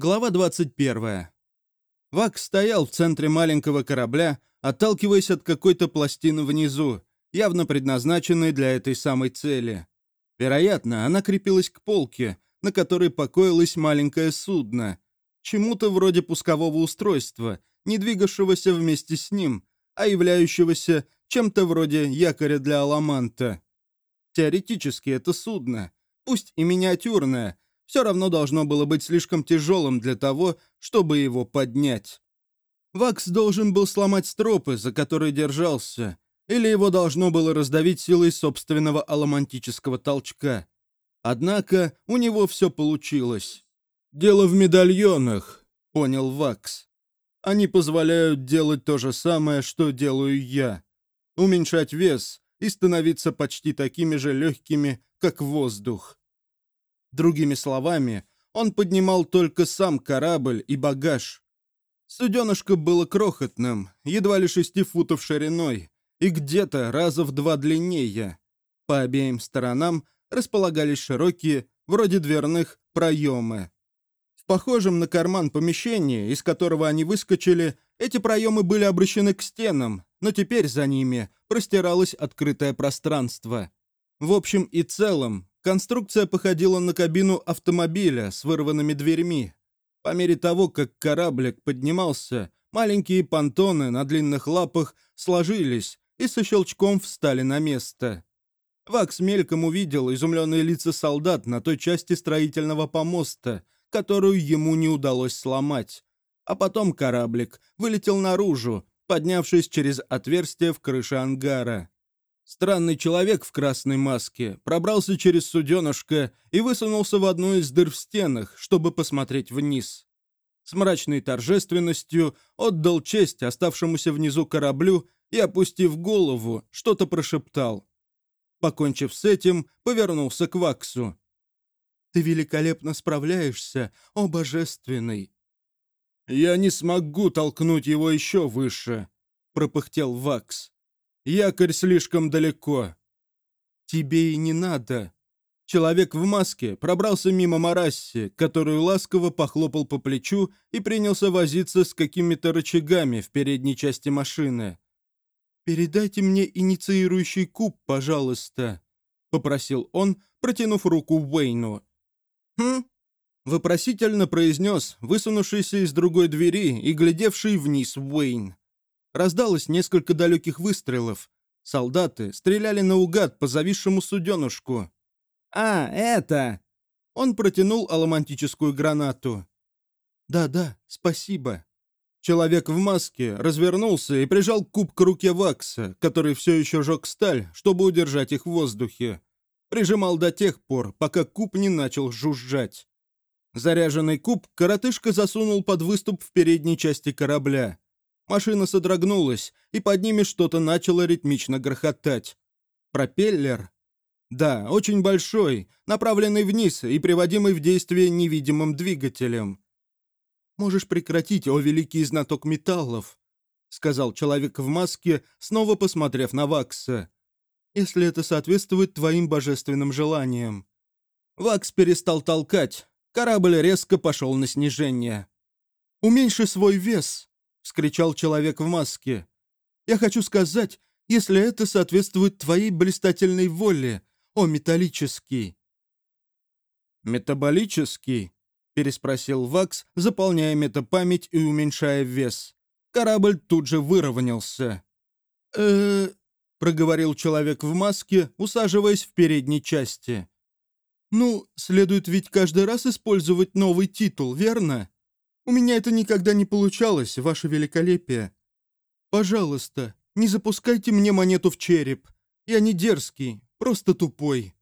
Глава 21. Вак стоял в центре маленького корабля, отталкиваясь от какой-то пластины внизу, явно предназначенной для этой самой цели. Вероятно, она крепилась к полке, на которой покоилось маленькое судно, чему-то вроде пускового устройства, не двигавшегося вместе с ним, а являющегося чем-то вроде якоря для аламанта. Теоретически это судно, пусть и миниатюрное, все равно должно было быть слишком тяжелым для того, чтобы его поднять. Вакс должен был сломать стропы, за которые держался, или его должно было раздавить силой собственного аламантического толчка. Однако у него все получилось. «Дело в медальонах», — понял Вакс. «Они позволяют делать то же самое, что делаю я. Уменьшать вес и становиться почти такими же легкими, как воздух. Другими словами, он поднимал только сам корабль и багаж. Суденышко было крохотным, едва ли шести футов шириной, и где-то раза в два длиннее. По обеим сторонам располагались широкие, вроде дверных, проемы. В похожем на карман помещении, из которого они выскочили, эти проемы были обращены к стенам, но теперь за ними простиралось открытое пространство. В общем и целом, Конструкция походила на кабину автомобиля с вырванными дверьми. По мере того, как кораблик поднимался, маленькие понтоны на длинных лапах сложились и со щелчком встали на место. Вакс мельком увидел изумленные лица солдат на той части строительного помоста, которую ему не удалось сломать. А потом кораблик вылетел наружу, поднявшись через отверстие в крыше ангара. Странный человек в красной маске пробрался через суденышко и высунулся в одну из дыр в стенах, чтобы посмотреть вниз. С мрачной торжественностью отдал честь оставшемуся внизу кораблю и, опустив голову, что-то прошептал. Покончив с этим, повернулся к Ваксу. «Ты великолепно справляешься, о божественный!» «Я не смогу толкнуть его еще выше», — пропыхтел Вакс. Якорь слишком далеко. Тебе и не надо. Человек в маске пробрался мимо Марасси, которую ласково похлопал по плечу и принялся возиться с какими-то рычагами в передней части машины. «Передайте мне инициирующий куб, пожалуйста», — попросил он, протянув руку Уэйну. «Хм?» — вопросительно произнес высунувшийся из другой двери и глядевший вниз Уэйн. Раздалось несколько далеких выстрелов. Солдаты стреляли наугад по зависшему суденушку. «А, это...» Он протянул аламантическую гранату. «Да-да, спасибо». Человек в маске развернулся и прижал куб к руке Вакса, который все еще жег сталь, чтобы удержать их в воздухе. Прижимал до тех пор, пока куб не начал жужжать. Заряженный куб коротышка засунул под выступ в передней части корабля. Машина содрогнулась, и под ними что-то начало ритмично грохотать. Пропеллер? Да, очень большой, направленный вниз и приводимый в действие невидимым двигателем. «Можешь прекратить, о великий знаток металлов», — сказал человек в маске, снова посмотрев на Вакса. «Если это соответствует твоим божественным желаниям». Вакс перестал толкать. Корабль резко пошел на снижение. «Уменьши свой вес», вскричал человек в маске. «Я хочу сказать, если это соответствует твоей блистательной воле, о металлический». «Метаболический?» — переспросил Вакс, заполняя метапамять и уменьшая вес. Корабль тут же выровнялся. э проговорил человек в маске, усаживаясь в передней части. «Ну, следует ведь каждый раз использовать новый титул, верно?» У меня это никогда не получалось, ваше великолепие. Пожалуйста, не запускайте мне монету в череп. Я не дерзкий, просто тупой».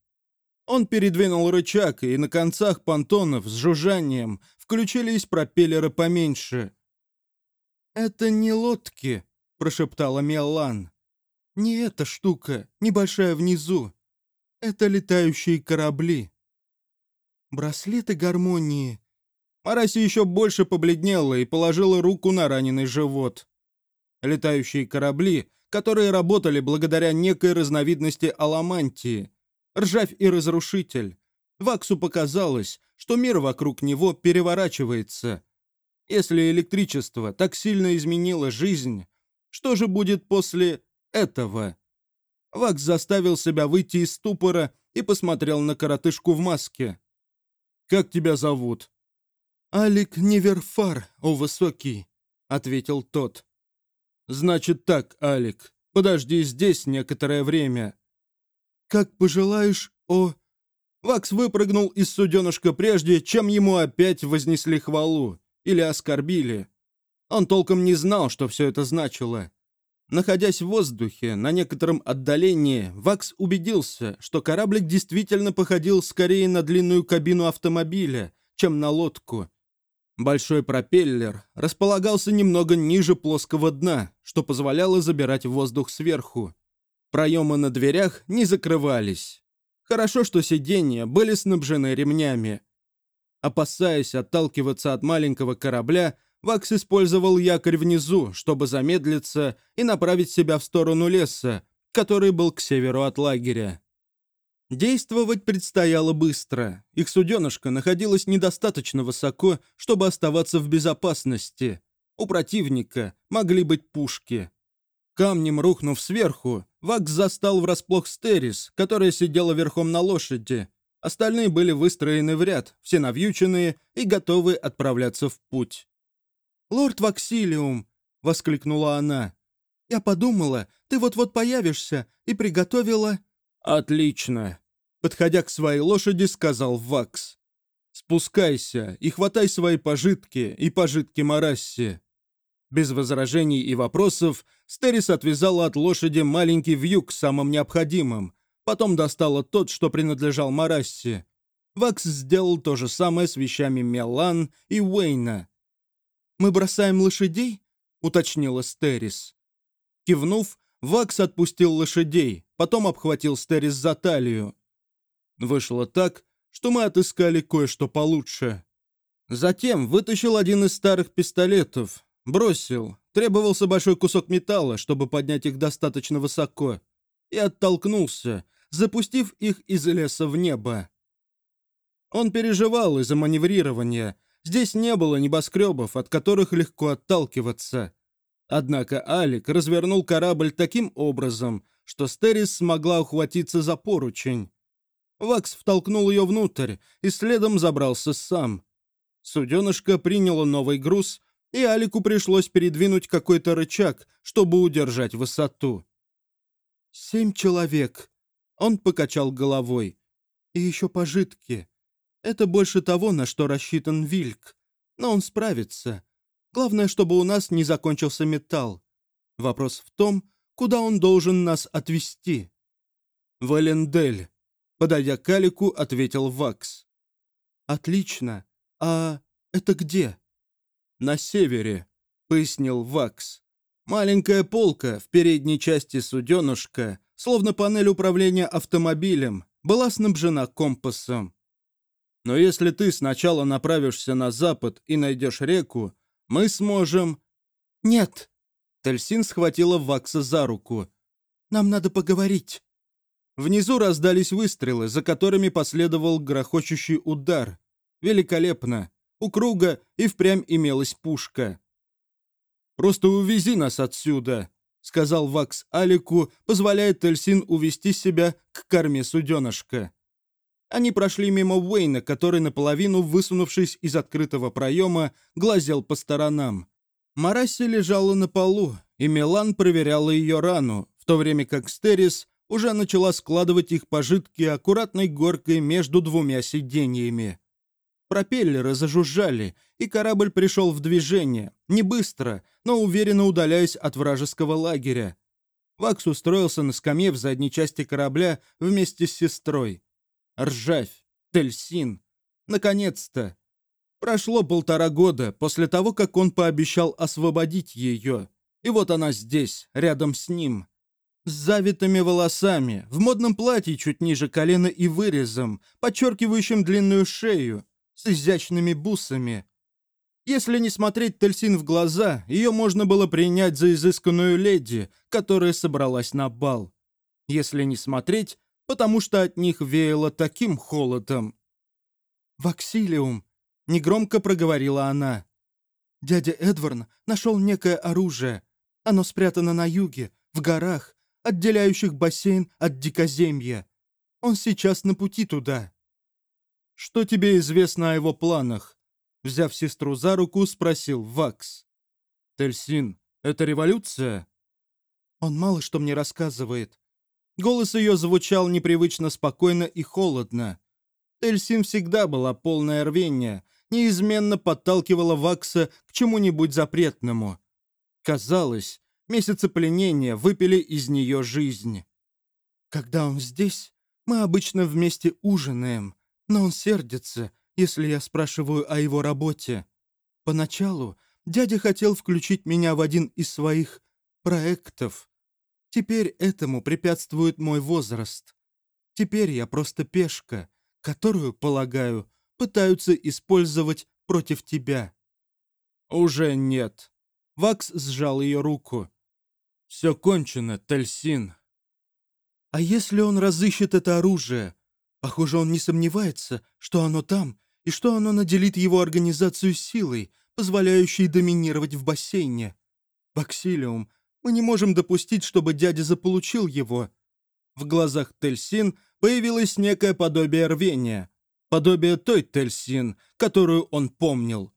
Он передвинул рычаг, и на концах понтонов с жужжанием включились пропеллеры поменьше. «Это не лодки», — прошептала Меллан. «Не эта штука, небольшая внизу. Это летающие корабли». «Браслеты гармонии Мараси еще больше побледнела и положила руку на раненый живот. Летающие корабли, которые работали благодаря некой разновидности аламантии, ржавь и разрушитель. Ваксу показалось, что мир вокруг него переворачивается. Если электричество так сильно изменило жизнь, что же будет после этого? Вакс заставил себя выйти из ступора и посмотрел на коротышку в маске. «Как тебя зовут?» «Алик Неверфар, о высокий», — ответил тот. «Значит так, Алик, подожди здесь некоторое время». «Как пожелаешь, о...» Вакс выпрыгнул из суденышка прежде, чем ему опять вознесли хвалу или оскорбили. Он толком не знал, что все это значило. Находясь в воздухе, на некотором отдалении, Вакс убедился, что кораблик действительно походил скорее на длинную кабину автомобиля, чем на лодку. Большой пропеллер располагался немного ниже плоского дна, что позволяло забирать воздух сверху. Проемы на дверях не закрывались. Хорошо, что сиденья были снабжены ремнями. Опасаясь отталкиваться от маленького корабля, Вакс использовал якорь внизу, чтобы замедлиться и направить себя в сторону леса, который был к северу от лагеря. Действовать предстояло быстро. Их суденышко находилось недостаточно высоко, чтобы оставаться в безопасности. У противника могли быть пушки. Камнем рухнув сверху, Вакс застал врасплох Стерис, которая сидела верхом на лошади. Остальные были выстроены в ряд, все навьюченные и готовы отправляться в путь. «Лорд Ваксилиум!» — воскликнула она. «Я подумала, ты вот-вот появишься и приготовила...» «Отлично!» — подходя к своей лошади, сказал Вакс. «Спускайся и хватай свои пожитки и пожитки Марасси». Без возражений и вопросов Стерис отвязала от лошади маленький вьюг самым необходимым, потом достала тот, что принадлежал Марасси. Вакс сделал то же самое с вещами Мелан и Уэйна. «Мы бросаем лошадей?» — уточнила Стерис. Кивнув, Вакс отпустил лошадей, потом обхватил Стерис за талию. Вышло так, что мы отыскали кое-что получше. Затем вытащил один из старых пистолетов, бросил. Требовался большой кусок металла, чтобы поднять их достаточно высоко. И оттолкнулся, запустив их из леса в небо. Он переживал из-за маневрирования, Здесь не было небоскребов, от которых легко отталкиваться. Однако Алик развернул корабль таким образом, что Стерис смогла ухватиться за поручень. Вакс втолкнул ее внутрь и следом забрался сам. Суденышко приняло новый груз, и Алику пришлось передвинуть какой-то рычаг, чтобы удержать высоту. «Семь человек», — он покачал головой. «И еще пожитки. Это больше того, на что рассчитан Вильк. Но он справится. Главное, чтобы у нас не закончился металл. Вопрос в том, куда он должен нас отвезти. «Валендель», — подойдя к Алику, ответил Вакс. «Отлично. А это где?» «На севере», — пояснил Вакс. «Маленькая полка в передней части суденушка, словно панель управления автомобилем, была снабжена компасом. Но если ты сначала направишься на запад и найдешь реку, мы сможем...» «Нет!» Тельсин схватила Вакса за руку. «Нам надо поговорить». Внизу раздались выстрелы, за которыми последовал грохочущий удар. Великолепно. У круга и впрямь имелась пушка. «Просто увези нас отсюда», — сказал Вакс Алику, позволяя Тельсин увести себя к корме суденышка. Они прошли мимо Уэйна, который наполовину, высунувшись из открытого проема, глазел по сторонам. Марасси лежала на полу, и Милан проверяла ее рану, в то время как Стерис уже начала складывать их пожитки аккуратной горкой между двумя сиденьями. Пропеллеры зажужжали, и корабль пришел в движение, не быстро, но уверенно удаляясь от вражеского лагеря. Вакс устроился на скамье в задней части корабля вместе с сестрой. Ржавь, Тельсин. Наконец-то. Прошло полтора года после того, как он пообещал освободить ее. И вот она здесь, рядом с ним. С завитыми волосами, в модном платье чуть ниже колена и вырезом, подчеркивающим длинную шею, с изящными бусами. Если не смотреть Тельсин в глаза, ее можно было принять за изысканную леди, которая собралась на бал. Если не смотреть, потому что от них веяло таким холодом. «Ваксилиум», — негромко проговорила она. «Дядя Эдварн нашел некое оружие. Оно спрятано на юге, в горах, отделяющих бассейн от дикоземья. Он сейчас на пути туда». «Что тебе известно о его планах?» Взяв сестру за руку, спросил Вакс. «Тельсин, это революция?» «Он мало что мне рассказывает». Голос ее звучал непривычно спокойно и холодно. Тельсин всегда была полная рвения, неизменно подталкивала Вакса к чему-нибудь запретному. Казалось, месяцы пленения выпили из нее жизнь. «Когда он здесь, мы обычно вместе ужинаем, но он сердится, если я спрашиваю о его работе. Поначалу дядя хотел включить меня в один из своих проектов. Теперь этому препятствует мой возраст. Теперь я просто пешка, которую, полагаю, пытаются использовать против тебя». «Уже нет», Вакс сжал ее руку. «Все кончено, Тельсин». «А если он разыщет это оружие? Похоже, он не сомневается, что оно там, и что оно наделит его организацию силой, позволяющей доминировать в бассейне. Баксилиум, мы не можем допустить, чтобы дядя заполучил его». В глазах Тельсин появилось некое подобие рвения, подобие той Тельсин, которую он помнил.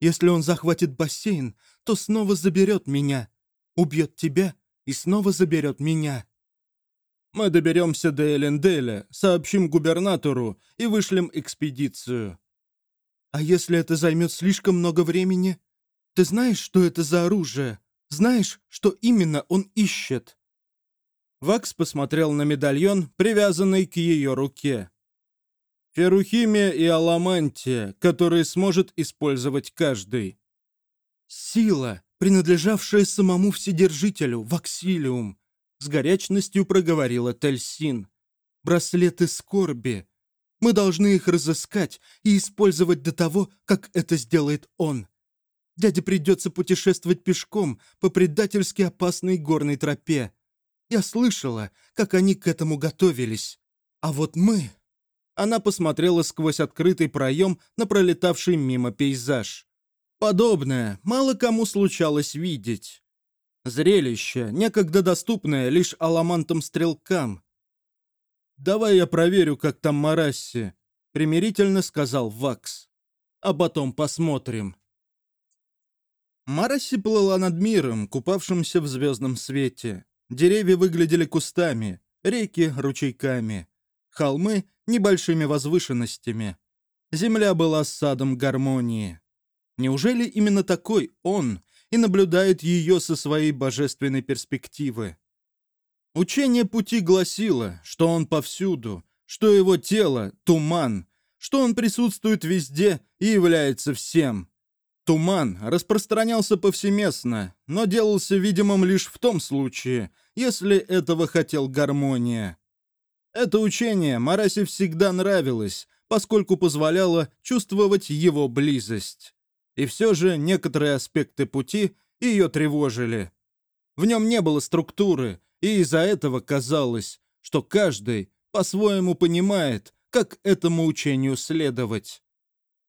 Если он захватит бассейн, то снова заберет меня. Убьет тебя и снова заберет меня. Мы доберемся до Эленделя, сообщим губернатору и вышлем экспедицию. А если это займет слишком много времени? Ты знаешь, что это за оружие? Знаешь, что именно он ищет?» Вакс посмотрел на медальон, привязанный к ее руке. Ферухимия и аламантия, которые сможет использовать каждый. Сила, принадлежавшая самому Вседержителю, Ваксилиум, с горячностью проговорила Тельсин. Браслеты скорби. Мы должны их разыскать и использовать до того, как это сделает он. Дяде придется путешествовать пешком по предательски опасной горной тропе. Я слышала, как они к этому готовились. А вот мы... Она посмотрела сквозь открытый проем на пролетавший мимо пейзаж. Подобное мало кому случалось видеть. Зрелище, некогда доступное лишь аламантам-стрелкам. «Давай я проверю, как там Марасси», — примирительно сказал Вакс. «А потом посмотрим». Марасси плыла над миром, купавшимся в звездном свете. Деревья выглядели кустами, реки — ручейками, холмы небольшими возвышенностями. Земля была садом гармонии. Неужели именно такой он и наблюдает ее со своей божественной перспективы? Учение пути гласило, что он повсюду, что его тело — туман, что он присутствует везде и является всем. Туман распространялся повсеместно, но делался видимым лишь в том случае, если этого хотел гармония. Это учение Марасе всегда нравилось, поскольку позволяло чувствовать его близость. И все же некоторые аспекты пути ее тревожили. В нем не было структуры, и из-за этого казалось, что каждый по-своему понимает, как этому учению следовать.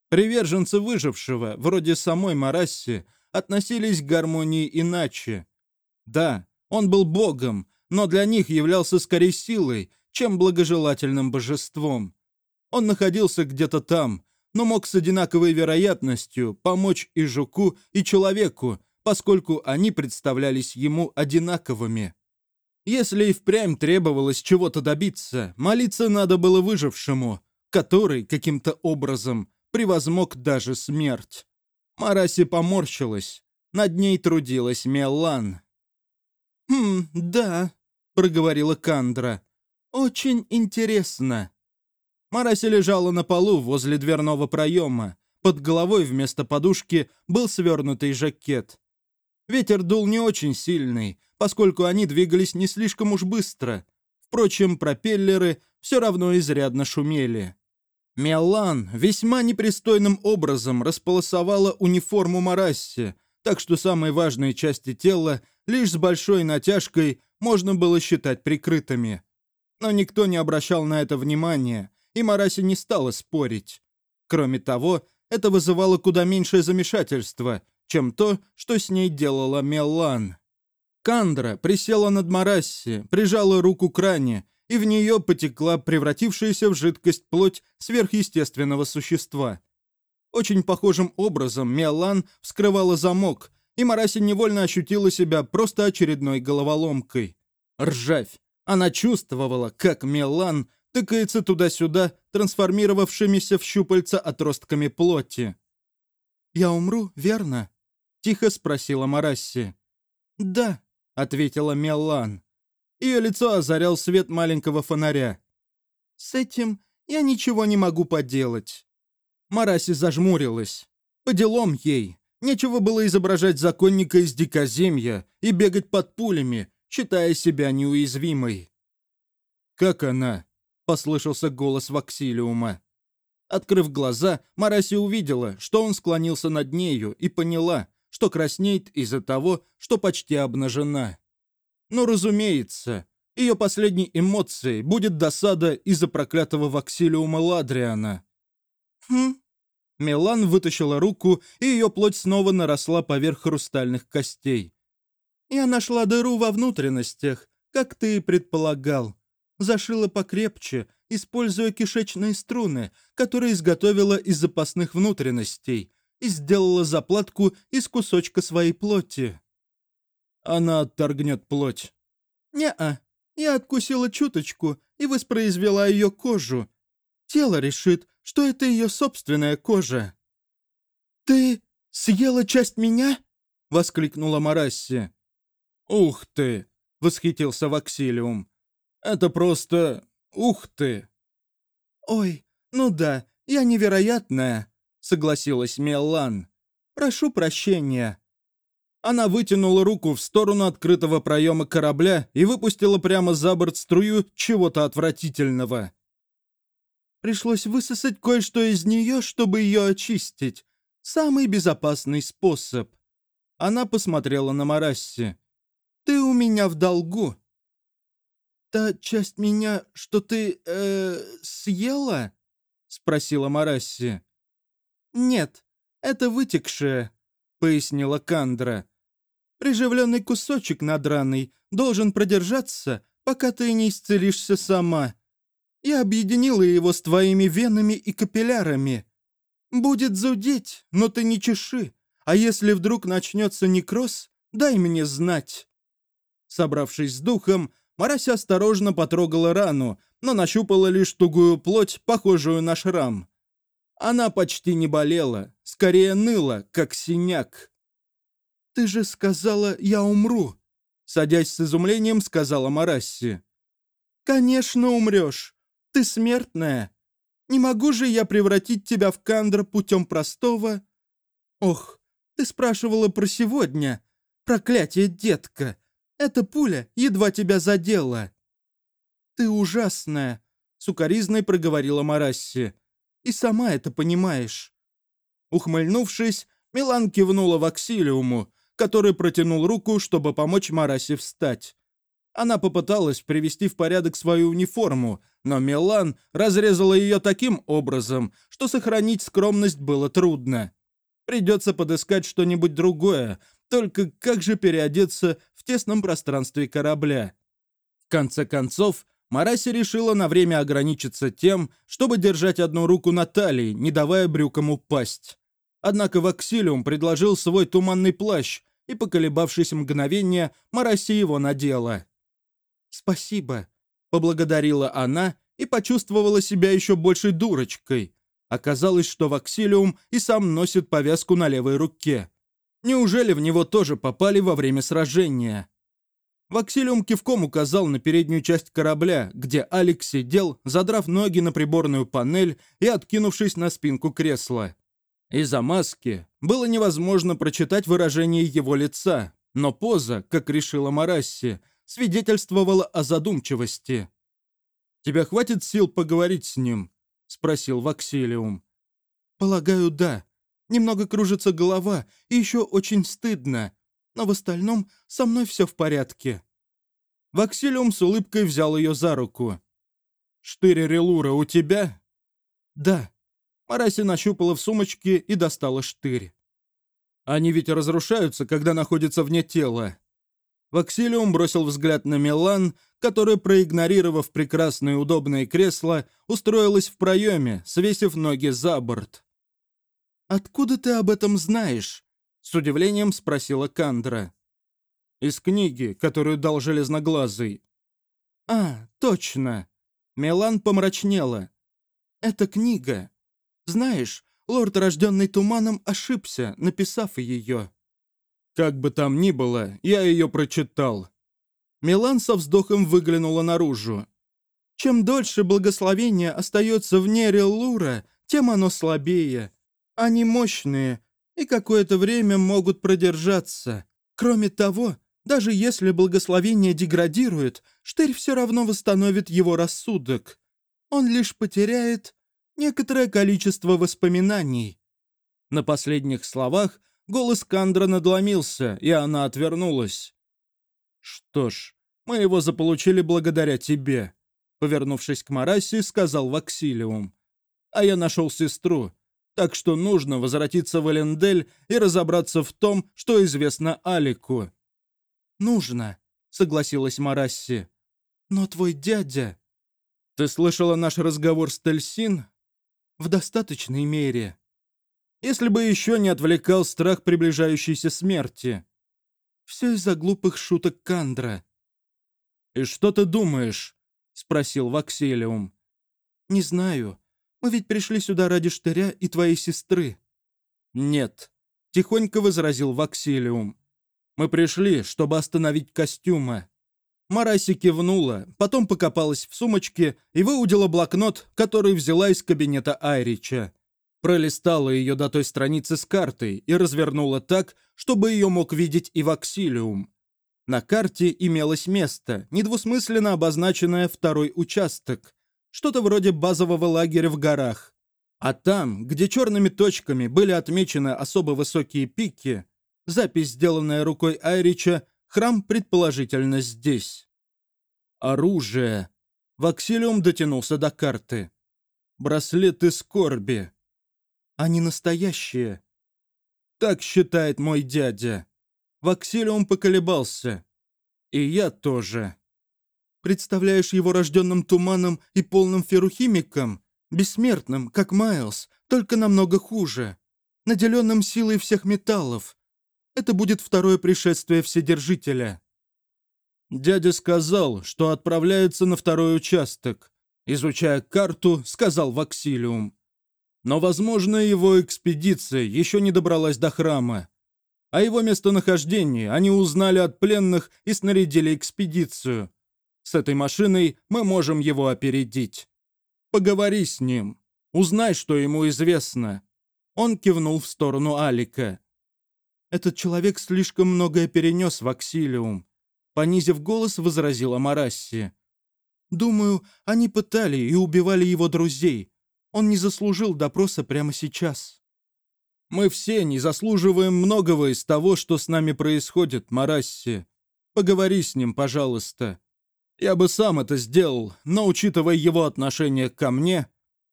Приверженцы выжившего, вроде самой Марасси, относились к гармонии иначе. Да, он был богом, но для них являлся скорее силой, чем благожелательным божеством. Он находился где-то там, но мог с одинаковой вероятностью помочь и жуку, и человеку, поскольку они представлялись ему одинаковыми. Если и впрямь требовалось чего-то добиться, молиться надо было выжившему, который каким-то образом превозмог даже смерть. Мараси поморщилась. Над ней трудилась Меллан. «Хм, да», — проговорила Кандра. «Очень интересно». Мараси лежала на полу возле дверного проема. Под головой вместо подушки был свернутый жакет. Ветер дул не очень сильный, поскольку они двигались не слишком уж быстро. Впрочем, пропеллеры все равно изрядно шумели. Меллан весьма непристойным образом располосовала униформу Марасси, так что самые важные части тела лишь с большой натяжкой можно было считать прикрытыми. Но никто не обращал на это внимания, и Мараси не стала спорить. Кроме того, это вызывало куда меньшее замешательство, чем то, что с ней делала Меллан. Кандра присела над Марасси, прижала руку к ране, и в нее потекла превратившаяся в жидкость плоть сверхъестественного существа. Очень похожим образом Меллан вскрывала замок, и Мараси невольно ощутила себя просто очередной головоломкой. Ржавь. Она чувствовала, как Меллан тыкается туда-сюда, трансформировавшимися в щупальца отростками плоти. «Я умру, верно?» — тихо спросила Марасси. «Да», — ответила Меллан. Ее лицо озарял свет маленького фонаря. «С этим я ничего не могу поделать». Мараси зажмурилась. По делам ей. Нечего было изображать законника из дикоземья и бегать под пулями, считая себя неуязвимой. «Как она?» — послышался голос Ваксилиума. Открыв глаза, Мараси увидела, что он склонился над нею и поняла, что краснеет из-за того, что почти обнажена. Но, разумеется, ее последней эмоцией будет досада из-за проклятого Ваксилиума Ладриана. «Хм?» Милан вытащила руку, и ее плоть снова наросла поверх хрустальных костей. «Я нашла дыру во внутренностях, как ты и предполагал. Зашила покрепче, используя кишечные струны, которые изготовила из запасных внутренностей, и сделала заплатку из кусочка своей плоти». «Она отторгнет плоть». «Не-а, я откусила чуточку и воспроизвела ее кожу. Тело решит, что это ее собственная кожа». «Ты съела часть меня?» — воскликнула Марасси. «Ух ты!» — восхитился Ваксилиум. «Это просто... ух ты!» «Ой, ну да, я невероятная», — согласилась Меллан. «Прошу прощения». Она вытянула руку в сторону открытого проема корабля и выпустила прямо за борт струю чего-то отвратительного. Пришлось высосать кое-что из нее, чтобы ее очистить. Самый безопасный способ. Она посмотрела на Марасси. «Ты у меня в долгу». «Та часть меня, что ты, э, съела?» — спросила Марасси. «Нет, это вытекшее», — пояснила Кандра. «Приживленный кусочек надраный должен продержаться, пока ты не исцелишься сама. Я объединила его с твоими венами и капиллярами. Будет зудеть, но ты не чеши. А если вдруг начнется некроз, дай мне знать». Собравшись с духом, Марася осторожно потрогала рану, но нащупала лишь тугую плоть, похожую на шрам. Она почти не болела, скорее ныла, как синяк. «Ты же сказала, я умру!» Садясь с изумлением, сказала Марасси. «Конечно умрешь. Ты смертная. Не могу же я превратить тебя в кандра путем простого... Ох, ты спрашивала про сегодня. Проклятие, детка. Эта пуля едва тебя задела. Ты ужасная, сукоризной проговорила Марасси. И сама это понимаешь. Ухмыльнувшись, Милан кивнула в Аксилиуму, который протянул руку, чтобы помочь Марасе встать. Она попыталась привести в порядок свою униформу, но Милан разрезала ее таким образом, что сохранить скромность было трудно. Придется подыскать что-нибудь другое, только как же переодеться в тесном пространстве корабля? В конце концов, Мараси решила на время ограничиться тем, чтобы держать одну руку на талии, не давая брюкам упасть. Однако Ваксилиум предложил свой туманный плащ, и, поколебавшись мгновение, Мараси его надела. «Спасибо», — поблагодарила она и почувствовала себя еще большей дурочкой. Оказалось, что Ваксилиум и сам носит повязку на левой руке. Неужели в него тоже попали во время сражения? Ваксилиум кивком указал на переднюю часть корабля, где Алекс сидел, задрав ноги на приборную панель и откинувшись на спинку кресла. Из-за маски было невозможно прочитать выражение его лица, но поза, как решила Марасси, свидетельствовала о задумчивости. «Тебя хватит сил поговорить с ним?» — спросил Ваксилиум. «Полагаю, да. Немного кружится голова и еще очень стыдно, но в остальном со мной все в порядке». Ваксилиум с улыбкой взял ее за руку. «Штырь Релура у тебя?» «Да». Мараси нащупала в сумочке и достала штырь. Они ведь разрушаются, когда находятся вне тела. Ваксилиум бросил взгляд на Милан, которая, проигнорировав прекрасное удобное кресло, устроилась в проеме, свесив ноги за борт. «Откуда ты об этом знаешь?» — с удивлением спросила Кандра. «Из книги, которую дал Железноглазый». «А, точно!» Милан помрачнела. «Это книга. Знаешь, лорд, рожденный туманом, ошибся, написав ее». Как бы там ни было, я ее прочитал. Милан со вздохом выглянула наружу. Чем дольше благословение остается вне Реллура, тем оно слабее. Они мощные и какое-то время могут продержаться. Кроме того, даже если благословение деградирует, Штырь все равно восстановит его рассудок. Он лишь потеряет некоторое количество воспоминаний. На последних словах голос Кандра надломился, и она отвернулась. «Что ж, мы его заполучили благодаря тебе», — повернувшись к Марасе, сказал Ваксилиум. «А я нашел сестру, так что нужно возвратиться в Элендель и разобраться в том, что известно Алику». «Нужно», — согласилась Марасси. «Но твой дядя...» «Ты слышала наш разговор с Тельсин?» «В достаточной мере», если бы еще не отвлекал страх приближающейся смерти. Все из-за глупых шуток Кандра. «И что ты думаешь?» — спросил Ваксилиум. «Не знаю. Мы ведь пришли сюда ради Штыря и твоей сестры». «Нет», — тихонько возразил Ваксилиум. «Мы пришли, чтобы остановить костюма». Мараси кивнула, потом покопалась в сумочке и выудила блокнот, который взяла из кабинета Айрича пролистала ее до той страницы с картой и развернула так, чтобы ее мог видеть и Ваксилиум. На карте имелось место, недвусмысленно обозначенное второй участок, что-то вроде базового лагеря в горах. А там, где черными точками были отмечены особо высокие пики, запись, сделанная рукой Айрича, храм предположительно здесь. Оружие. Ваксилиум дотянулся до карты. Браслеты скорби. Они настоящие. Так считает мой дядя. Ваксилиум поколебался. И я тоже. Представляешь его рожденным туманом и полным ферухимиком, бессмертным, как Майлз, только намного хуже, наделенным силой всех металлов. Это будет второе пришествие Вседержителя. Дядя сказал, что отправляется на второй участок. Изучая карту, сказал Ваксилиум. Но, возможно, его экспедиция еще не добралась до храма. О его местонахождении они узнали от пленных и снарядили экспедицию. С этой машиной мы можем его опередить. Поговори с ним. Узнай, что ему известно. Он кивнул в сторону Алика. Этот человек слишком многое перенес в Аксилиум. Понизив голос, возразила Марасси. Думаю, они пытали и убивали его друзей, он не заслужил допроса прямо сейчас. Мы все не заслуживаем многого из того, что с нами происходит, Марасси. Поговори с ним, пожалуйста. Я бы сам это сделал, но учитывая его отношение ко мне,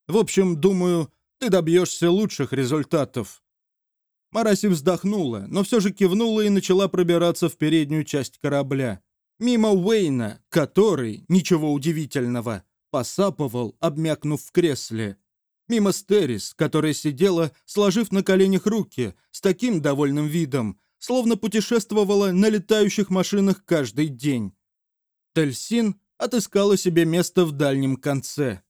в общем, думаю, ты добьешься лучших результатов. Мараси вздохнула, но все же кивнула и начала пробираться в переднюю часть корабля. Мимо Уэйна, который, ничего удивительного, посапывал, обмякнув в кресле. Мимо Стерис, которая сидела, сложив на коленях руки, с таким довольным видом, словно путешествовала на летающих машинах каждый день. Тельсин отыскала себе место в дальнем конце.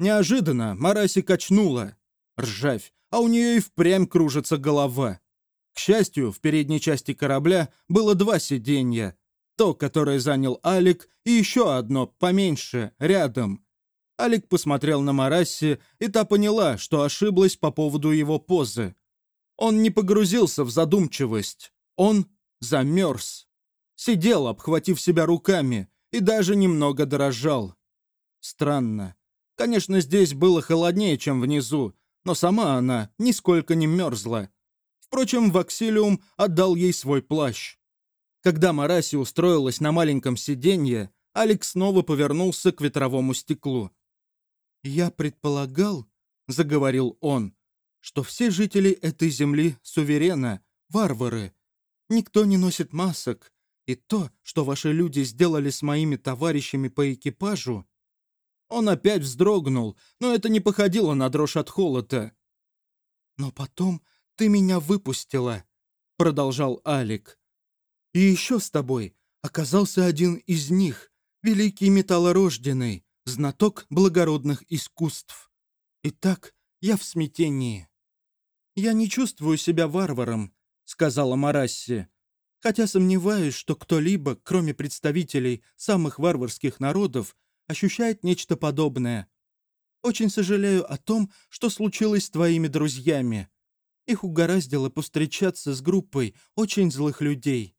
Неожиданно Мараси качнула. Ржавь, а у нее и впрямь кружится голова. К счастью, в передней части корабля было два сиденья. То, которое занял Алик, и еще одно, поменьше, рядом. Алик посмотрел на Марасси, и та поняла, что ошиблась по поводу его позы. Он не погрузился в задумчивость. Он замерз. Сидел, обхватив себя руками, и даже немного дрожал. Странно. Конечно, здесь было холоднее, чем внизу, но сама она нисколько не мерзла. Впрочем, Ваксилиум отдал ей свой плащ. Когда Мараси устроилась на маленьком сиденье, Алекс снова повернулся к ветровому стеклу. «Я предполагал», — заговорил он, что все жители этой земли суверена, варвары. Никто не носит масок, и то, что ваши люди сделали с моими товарищами по экипажу... Он опять вздрогнул, но это не походило на дрожь от холода. «Но потом ты меня выпустила», — продолжал Алик. «И еще с тобой оказался один из них, великий металлорожденный, знаток благородных искусств. Итак, я в смятении». «Я не чувствую себя варваром», — сказала Марасси хотя сомневаюсь, что кто-либо, кроме представителей самых варварских народов, ощущает нечто подобное. Очень сожалею о том, что случилось с твоими друзьями. Их угораздило повстречаться с группой очень злых людей.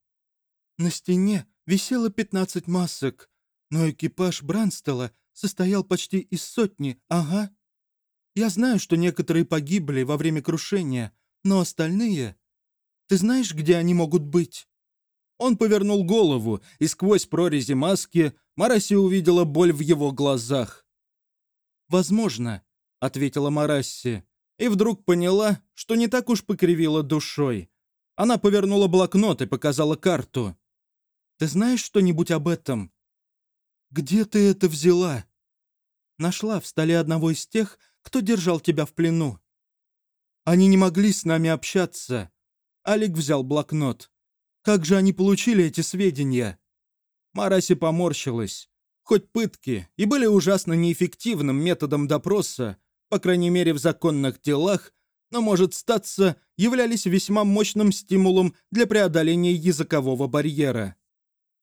На стене висело 15 масок, но экипаж Бранстела состоял почти из сотни, ага. Я знаю, что некоторые погибли во время крушения, но остальные... Ты знаешь, где они могут быть?» Он повернул голову, и сквозь прорези маски Мараси увидела боль в его глазах. «Возможно», — ответила Марасси, и вдруг поняла, что не так уж покривила душой. Она повернула блокнот и показала карту. «Ты знаешь что-нибудь об этом?» «Где ты это взяла?» «Нашла в столе одного из тех, кто держал тебя в плену». «Они не могли с нами общаться». Алик взял блокнот. Как же они получили эти сведения?» Мараси поморщилась. Хоть пытки и были ужасно неэффективным методом допроса, по крайней мере в законных делах, но, может статься, являлись весьма мощным стимулом для преодоления языкового барьера.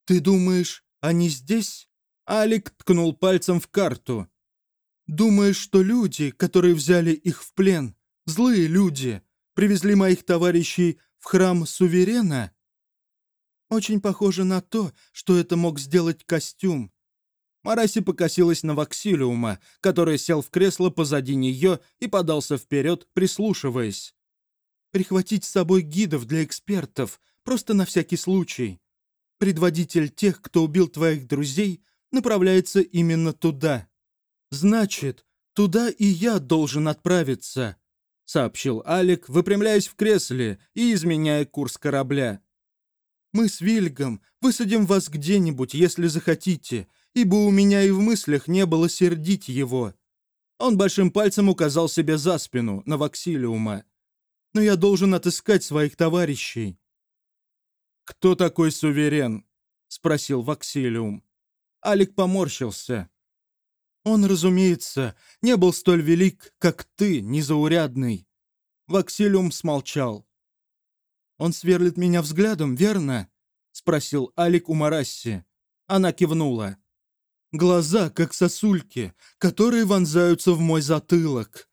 «Ты думаешь, они здесь?» Алик ткнул пальцем в карту. «Думаешь, что люди, которые взяли их в плен, злые люди, привезли моих товарищей в храм Суверена?» Очень похоже на то, что это мог сделать костюм. Мараси покосилась на Ваксилиума, который сел в кресло позади нее и подался вперед, прислушиваясь. «Прихватить с собой гидов для экспертов, просто на всякий случай. Предводитель тех, кто убил твоих друзей, направляется именно туда. Значит, туда и я должен отправиться», — сообщил Алик, выпрямляясь в кресле и изменяя курс корабля. Мы с Вильгом высадим вас где-нибудь, если захотите, ибо у меня и в мыслях не было сердить его». Он большим пальцем указал себе за спину, на Ваксилиума. «Но я должен отыскать своих товарищей». «Кто такой суверен?» — спросил Ваксилиум. Алик поморщился. «Он, разумеется, не был столь велик, как ты, незаурядный». Ваксилиум смолчал. «Он сверлит меня взглядом, верно?» — спросил Алик у Марасси. Она кивнула. «Глаза, как сосульки, которые вонзаются в мой затылок».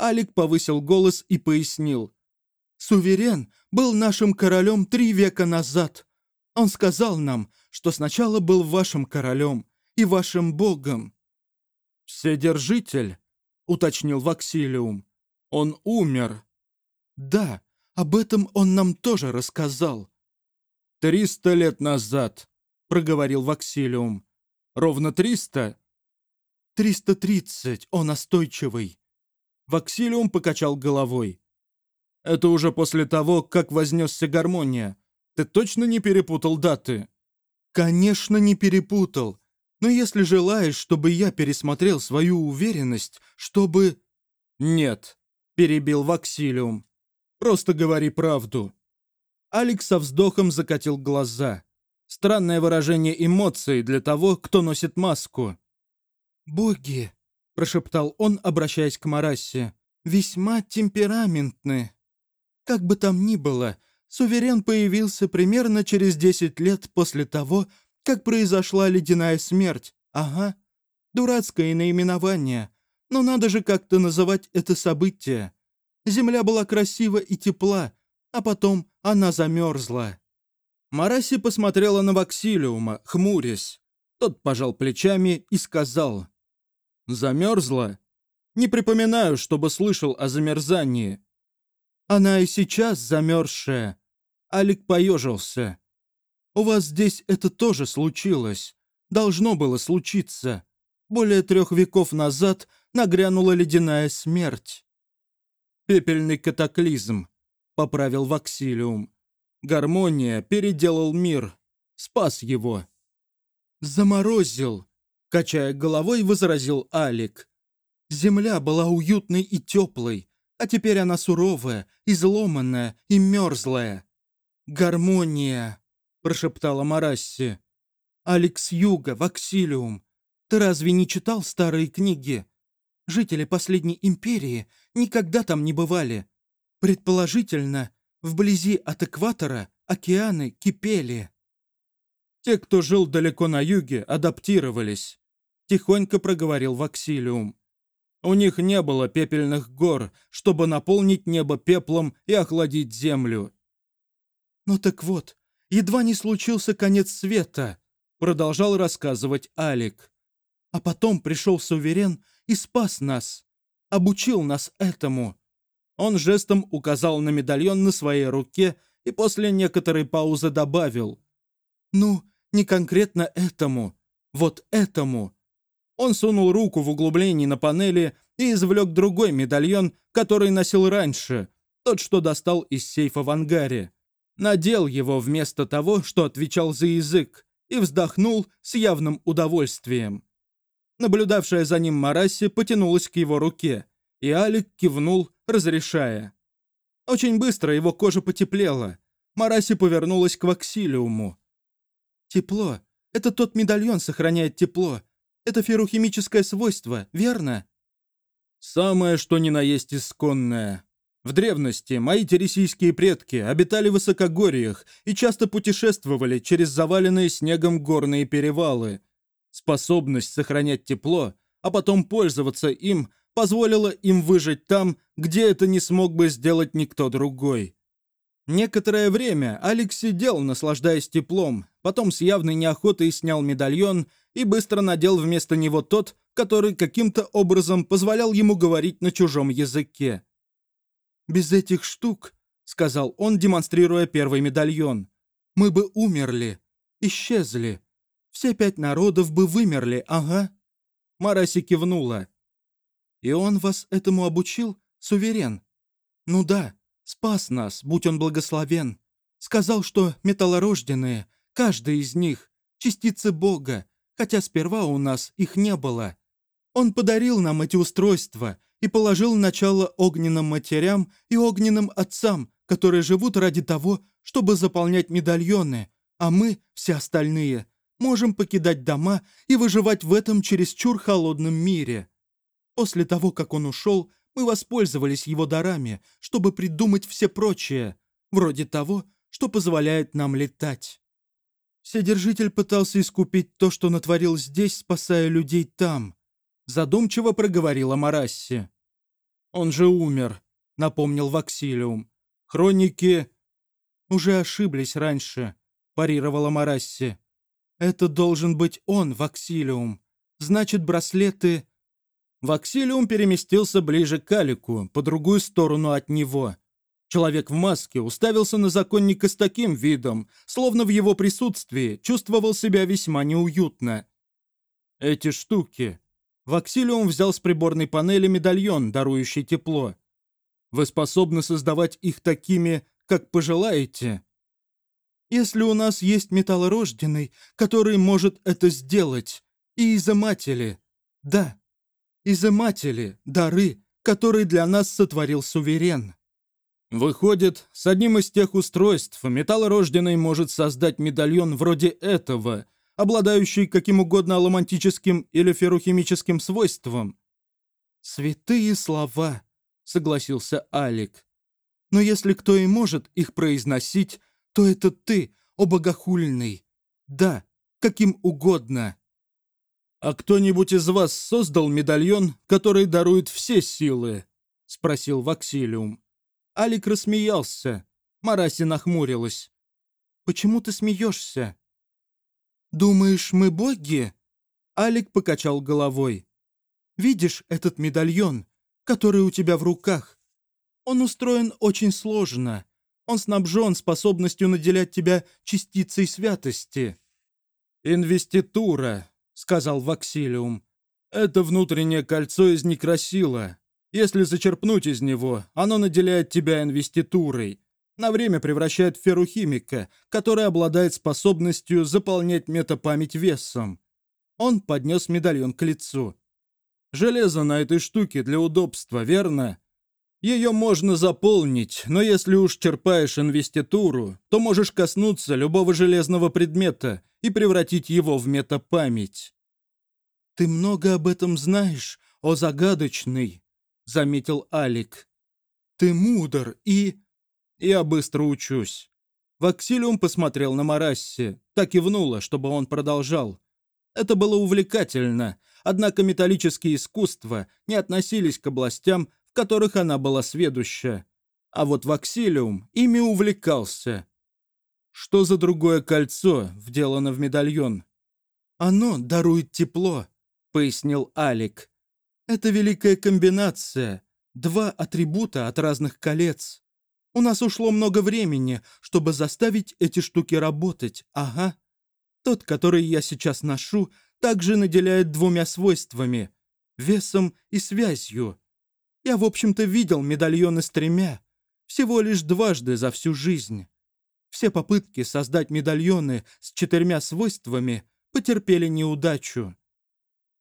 Алик повысил голос и пояснил. «Суверен был нашим королем три века назад. Он сказал нам, что сначала был вашим королем и вашим богом». «Вседержитель», — уточнил Ваксилиум. «Он умер». «Да, об этом он нам тоже рассказал». «Триста лет назад», — проговорил Ваксилиум. «Ровно триста?» «Триста тридцать, он настойчивый». Ваксилиум покачал головой. «Это уже после того, как вознесся гармония. Ты точно не перепутал даты?» «Конечно, не перепутал. Но если желаешь, чтобы я пересмотрел свою уверенность, чтобы...» «Нет», — перебил Ваксилиум. Просто говори правду». Алекс со вздохом закатил глаза. Странное выражение эмоций для того, кто носит маску. «Боги!» — прошептал он, обращаясь к Марассе. «Весьма темпераментны. Как бы там ни было, суверен появился примерно через десять лет после того, как произошла ледяная смерть. Ага, дурацкое наименование, но надо же как-то называть это событие. Земля была красива и тепла, а потом она замерзла. Мараси посмотрела на Ваксилиума, хмурясь. Тот пожал плечами и сказал. «Замерзла? Не припоминаю, чтобы слышал о замерзании». «Она и сейчас замерзшая». Алик поежился. «У вас здесь это тоже случилось. Должно было случиться. более трех веков назад нагрянула ледяная смерть. Пепельный катаклизм, поправил Ваксилиум. Гармония переделал мир, спас его. Заморозил, качая головой, возразил Алик. Земля была уютной и теплой, а теперь она суровая, изломанная и мерзлая. «Гармония!» — прошептала Марасси. «Алекс Юга, Ваксилиум, ты разве не читал старые книги? Жители последней империи никогда там не бывали. Предположительно, вблизи от экватора океаны кипели». «Те, кто жил далеко на юге, адаптировались», — тихонько проговорил Ваксилиум. У них не было пепельных гор, чтобы наполнить небо пеплом и охладить землю. «Ну так вот, едва не случился конец света», — продолжал рассказывать Алик. «А потом пришел суверен и спас нас, обучил нас этому». Он жестом указал на медальон на своей руке и после некоторой паузы добавил. «Ну, не конкретно этому, вот этому». Он сунул руку в углубление на панели и извлек другой медальон, который носил раньше, тот, что достал из сейфа в ангаре. Надел его вместо того, что отвечал за язык, и вздохнул с явным удовольствием. Наблюдавшая за ним Мараси потянулась к его руке, и Алик кивнул, разрешая. Очень быстро его кожа потеплела. Мараси повернулась к Ваксилиуму. «Тепло. Это тот медальон сохраняет тепло. Это феррухимическое свойство, верно?» «Самое, что ни на есть исконное. В древности мои тересийские предки обитали в высокогорьях и часто путешествовали через заваленные снегом горные перевалы. Способность сохранять тепло, а потом пользоваться им, позволила им выжить там, где это не смог бы сделать никто другой. Некоторое время Алекс сидел, наслаждаясь теплом, потом с явной неохотой снял медальон и быстро надел вместо него тот, который каким-то образом позволял ему говорить на чужом языке. «Без этих штук», — сказал он, демонстрируя первый медальон, — «мы бы умерли, исчезли. Все пять народов бы вымерли, ага». Мараси кивнула. «И он вас этому обучил, суверен?» «Ну да, спас нас, будь он благословен. Сказал, что металлорожденные, каждый из них, частицы Бога, хотя сперва у нас их не было. Он подарил нам эти устройства и положил начало огненным матерям и огненным отцам, которые живут ради того, чтобы заполнять медальоны, а мы, все остальные, можем покидать дома и выживать в этом чересчур холодном мире. После того, как он ушел, мы воспользовались его дарами, чтобы придумать все прочее, вроде того, что позволяет нам летать. Вседержитель пытался искупить то, что натворил здесь, спасая людей там. Задумчиво проговорила Марасси. «Он же умер», — напомнил Ваксилиум. «Хроники...» «Уже ошиблись раньше», — парировала Марасси. «Это должен быть он, Ваксилиум. Значит, браслеты...» Ваксилиум переместился ближе к Алику, по другую сторону от него. Человек в маске уставился на законника с таким видом, словно в его присутствии чувствовал себя весьма неуютно. «Эти штуки...» Ваксилиум взял с приборной панели медальон, дарующий тепло. «Вы способны создавать их такими, как пожелаете?» «Если у нас есть металлорожденный, который может это сделать, и изыматели, да, изыматели, дары, которые для нас сотворил суверен». Выходит, с одним из тех устройств металлорожденный может создать медальон вроде этого, обладающий каким угодно аломантическим или феррухимическим свойством. «Святые слова», — согласился Алик. «Но если кто и может их произносить, то это ты, о богохульный. Да, каким угодно». «А кто-нибудь из вас создал медальон, который дарует все силы?» — спросил Ваксилиум. Алик рассмеялся. Мараси нахмурилась. «Почему ты смеешься?» «Думаешь, мы боги?» Алик покачал головой. «Видишь этот медальон, который у тебя в руках? Он устроен очень сложно. Он снабжен способностью наделять тебя частицей святости». «Инвеститура», — сказал Ваксилиум. Это внутреннее кольцо из некрасила. Если зачерпнуть из него, оно наделяет тебя инвеститурой. На время превращает в феррухимика, который обладает способностью заполнять метапамять весом. Он поднес медальон к лицу. Железо на этой штуке для удобства, верно? Ее можно заполнить, но если уж черпаешь инвеституру, то можешь коснуться любого железного предмета и превратить его в метапамять. «Ты много об этом знаешь, о загадочный», — заметил Алик. «Ты мудр и...» «Я быстро учусь». Ваксилиум посмотрел на Марасси, так и внуло, чтобы он продолжал. Это было увлекательно, однако металлические искусства не относились к областям, в которых она была сведуща. А вот Ваксилиум ими увлекался. Что за другое кольцо вделано в медальон? «Оно дарует тепло», — пояснил Алик. «Это великая комбинация. Два атрибута от разных колец. У нас ушло много времени, чтобы заставить эти штуки работать, ага. Тот, который я сейчас ношу, также наделяет двумя свойствами — весом и связью. Я, в общем-то, видел медальоны с тремя. Всего лишь дважды за всю жизнь. Все попытки создать медальоны с четырьмя свойствами потерпели неудачу.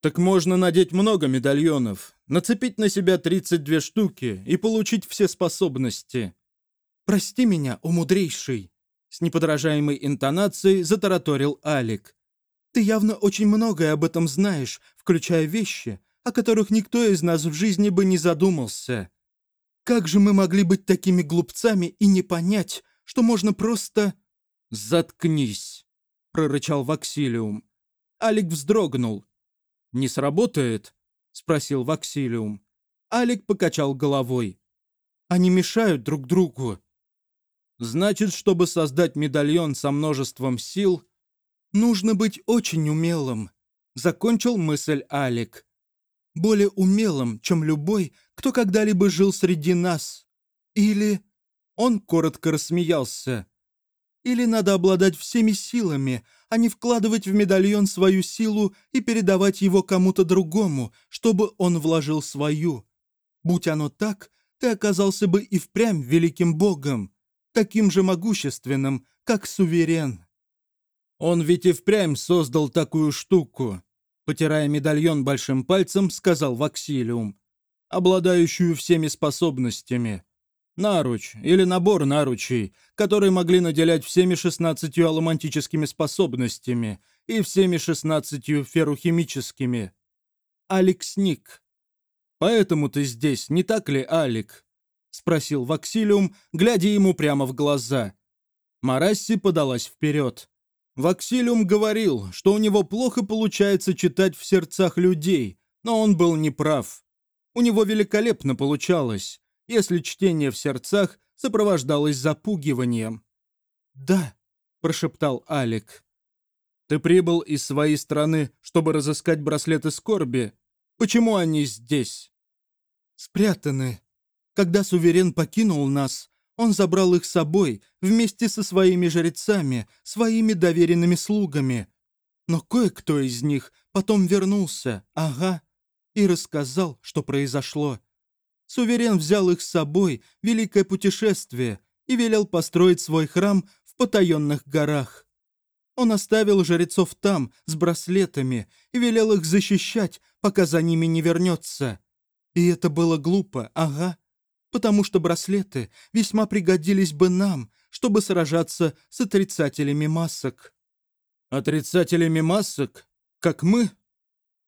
Так можно надеть много медальонов, нацепить на себя 32 штуки и получить все способности. «Прости меня, о мудрейший!» С неподражаемой интонацией затараторил Алик. «Ты явно очень многое об этом знаешь, включая вещи, о которых никто из нас в жизни бы не задумался. Как же мы могли быть такими глупцами и не понять, что можно просто...» «Заткнись!» — прорычал Ваксилиум. Алик вздрогнул. «Не сработает?» — спросил Ваксилиум. Алик покачал головой. «Они мешают друг другу». «Значит, чтобы создать медальон со множеством сил, нужно быть очень умелым», — закончил мысль Алик более умелым, чем любой, кто когда-либо жил среди нас. Или...» Он коротко рассмеялся. «Или надо обладать всеми силами, а не вкладывать в медальон свою силу и передавать его кому-то другому, чтобы он вложил свою. Будь оно так, ты оказался бы и впрямь великим богом, таким же могущественным, как суверен». «Он ведь и впрямь создал такую штуку», Потирая медальон большим пальцем, сказал Ваксилиум. «Обладающую всеми способностями. Наруч или набор наручей, которые могли наделять всеми шестнадцатью аломантическими способностями и всеми шестнадцатью феррухимическими. Алекс Ник. Поэтому ты здесь, не так ли, Алик?» — спросил Ваксилиум, глядя ему прямо в глаза. Марасси подалась вперед. Ваксилиум говорил, что у него плохо получается читать в сердцах людей, но он был неправ. У него великолепно получалось, если чтение в сердцах сопровождалось запугиванием. «Да», — прошептал Алик. «Ты прибыл из своей страны, чтобы разыскать браслеты скорби. Почему они здесь?» «Спрятаны. Когда суверен покинул нас, он забрал их с собой вместе со своими жрецами, своими доверенными слугами. Но кое-кто из них потом вернулся, ага, и рассказал, что произошло. Суверен взял их с собой в великое путешествие и велел построить свой храм в потаенных горах. Он оставил жрецов там, с браслетами, и велел их защищать, пока за ними не вернется. И это было глупо, ага потому что браслеты весьма пригодились бы нам, чтобы сражаться с отрицателями масок». «Отрицателями масок? Как мы?»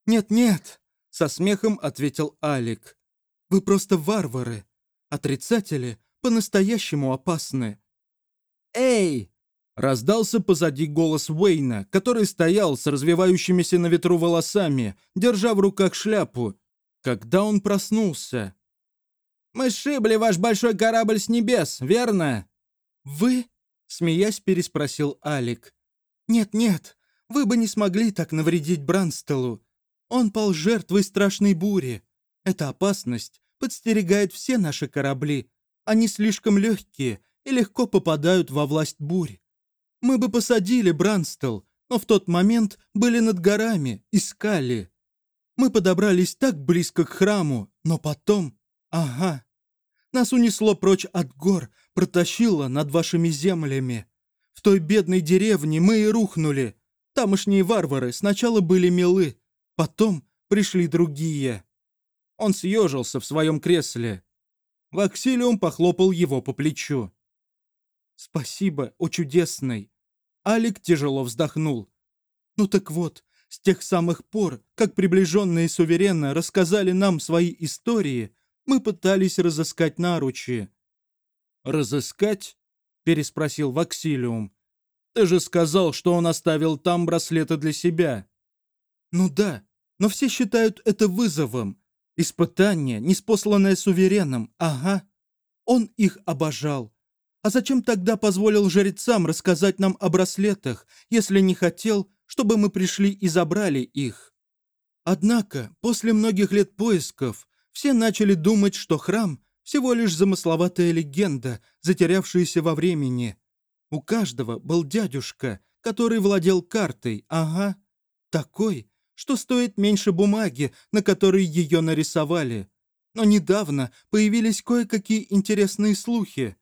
«Нет-нет», — со смехом ответил Алик. «Вы просто варвары. Отрицатели по-настоящему опасны». «Эй!» — раздался позади голос Уэйна, который стоял с развивающимися на ветру волосами, держа в руках шляпу. Когда он проснулся, мы сшибли ваш большой корабль с небес, верно?» «Вы?» — смеясь переспросил Алик. «Нет-нет, вы бы не смогли так навредить Бранстелу. Он пал жертвой страшной бури. Эта опасность подстерегает все наши корабли. Они слишком легкие и легко попадают во власть бурь. Мы бы посадили Бранстел, но в тот момент были над горами, искали. Мы подобрались так близко к храму, но потом... Ага. Нас унесло прочь от гор, протащило над вашими землями. В той бедной деревне мы и рухнули. Тамошние варвары сначала были милы, потом пришли другие. Он съежился в своем кресле. Ваксилиум похлопал его по плечу. «Спасибо, о чудесный!» Алик тяжело вздохнул. «Ну так вот, с тех самых пор, как приближенные суверенно рассказали нам свои истории, мы пытались разыскать наручи». «Разыскать?» — переспросил Ваксилиум. «Ты же сказал, что он оставил там браслеты для себя». «Ну да, но все считают это вызовом. Испытание, неспосланное сувереном, ага. Он их обожал. А зачем тогда позволил жрецам рассказать нам о браслетах, если не хотел, чтобы мы пришли и забрали их? Однако, после многих лет поисков, все начали думать, что храм — всего лишь замысловатая легенда, затерявшаяся во времени. У каждого был дядюшка, который владел картой, ага, такой, что стоит меньше бумаги, на которой ее нарисовали. Но недавно появились кое-какие интересные слухи.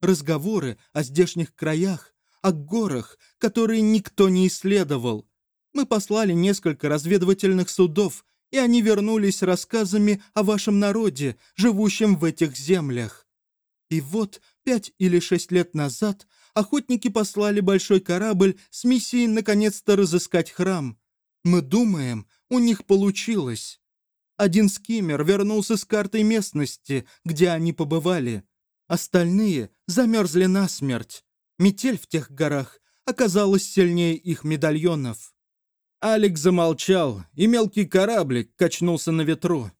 Разговоры о здешних краях, о горах, которые никто не исследовал. Мы послали несколько разведывательных судов, и они вернулись рассказами о вашем народе, живущем в этих землях. И вот пять или шесть лет назад охотники послали большой корабль с миссией наконец-то разыскать храм. Мы думаем, у них получилось. Один скиммер вернулся с картой местности, где они побывали. Остальные замерзли насмерть. Метель в тех горах оказалась сильнее их медальонов. Алекс замолчал, и мелкий кораблик качнулся на ветру.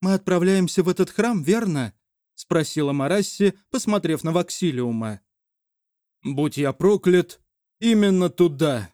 «Мы отправляемся в этот храм, верно?» — спросила Марасси, посмотрев на Ваксилиума. «Будь я проклят, именно туда!»